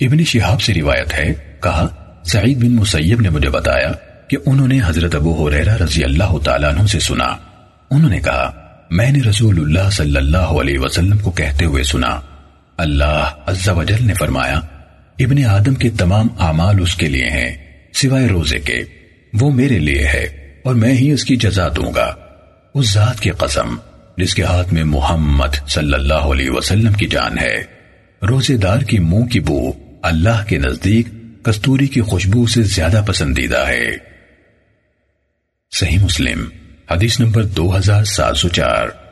ابن شہاب سے روایت ہے، کہا، سعید بن مسیب نے مجھے بتایا کہ انہوں نے حضرت ابو حریرہ رضی اللہ تعالیٰ عنہ سے سنا۔ انہوں نے کہا، میں نے رسول اللہ صلی اللہ علیہ وسلم کو کہتے ہوئے سنا۔ اللہ عز و جل نے فرمایا، ابن آدم کے تمام اعمال اس کے لیے ہیں، سوائے روزے کے۔ وہ میرے لیے ہے اور میں ہی اس کی جزا دوں گا۔ اس ذات کی قسم، جس کے ہاتھ میں محمد صلی اللہ علیہ وسلم کی جان ہے۔ روزے دار کی منہ کی بو اللہ کے نزدیک کستوری کی خوشبو سے زیادہ پسندیدہ ہے۔ صحیح مسلم، حدیث نمبر دو ہزار سات سو چار۔